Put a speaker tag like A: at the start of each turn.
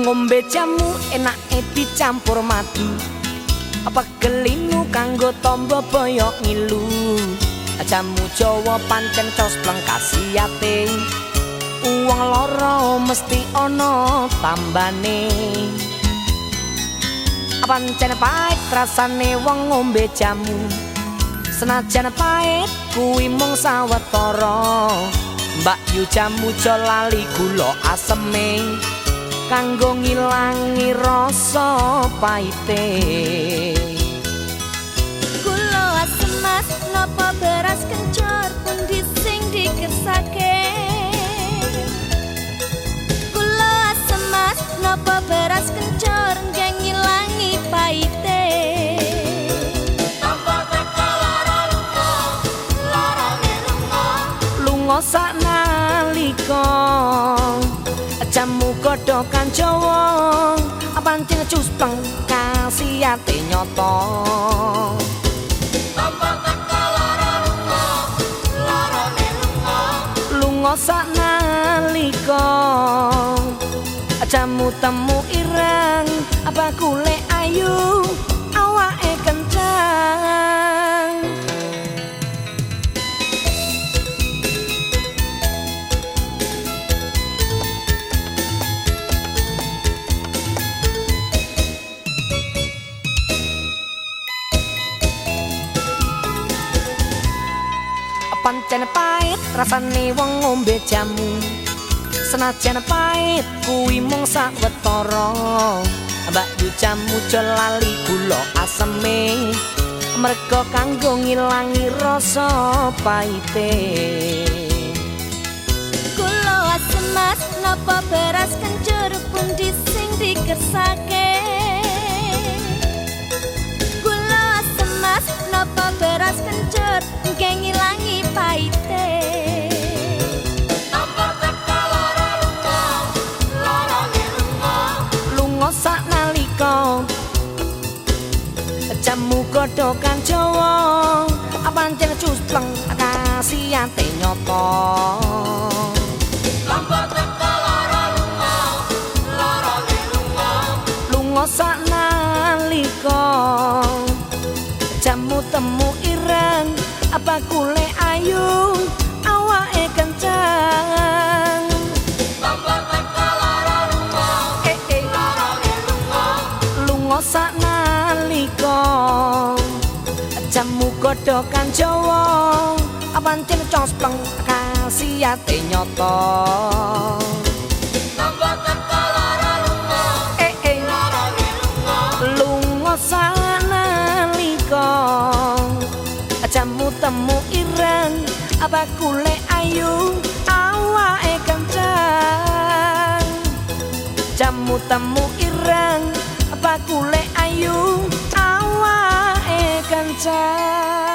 A: ngombe jamu enak dicampur madu. Apa gelinu kanggo tombo boyo ngilu? Jamu jawa pancen cos plengkasiate uang loro mesti ono tambane. Pancen pahit rasane wong ngombe jamu. Senajan pahit kuwi mung sawetara. Mbak yu jamu lali gula aseme kanggo ngilangi rasa pahite.
B: Gula asem mas napa beras kencur pun dising dikersake gula asem mas napa beras kencur ngilangi pahite?
A: Sak jamu godhokan Jawa. Pancen cuspleng kasiate nyata lunga sak nalika. Jamu temu pancen pahit rasane wong ngombe jamu. Senajan pahit kuwi mung sawetara mbak yu jamu lali gula aseme. Merga kanggo ngilangi rasa pahite.
B: Gula asem napa beras kencur pun dising dikersake
A: jamu godhokan Jawa. Pancen cuspleng kasiate nyata lunga sak nalika. Jamu temu ireng apa kule jamu godhokan Jawa pancen cospleng kasiate nyata eh, eh. lunga. Jamu temu ireng apa kule ayu awake kencang. Jamu temu ireng apa kule ayu awake kencang